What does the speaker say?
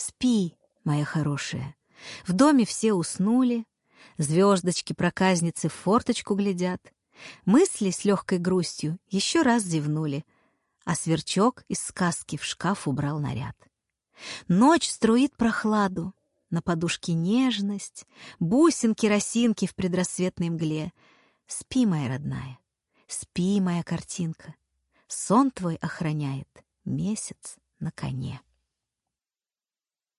Спи, моя хорошая. В доме все уснули, звездочки проказницы в форточку глядят. Мысли с легкой грустью еще раз зевнули, а сверчок из сказки в шкаф убрал наряд. Ночь струит прохладу, на подушке нежность, бусинки-росинки в предрассветной мгле. Спи, моя родная, спи, моя картинка. Сон твой охраняет месяц на коне.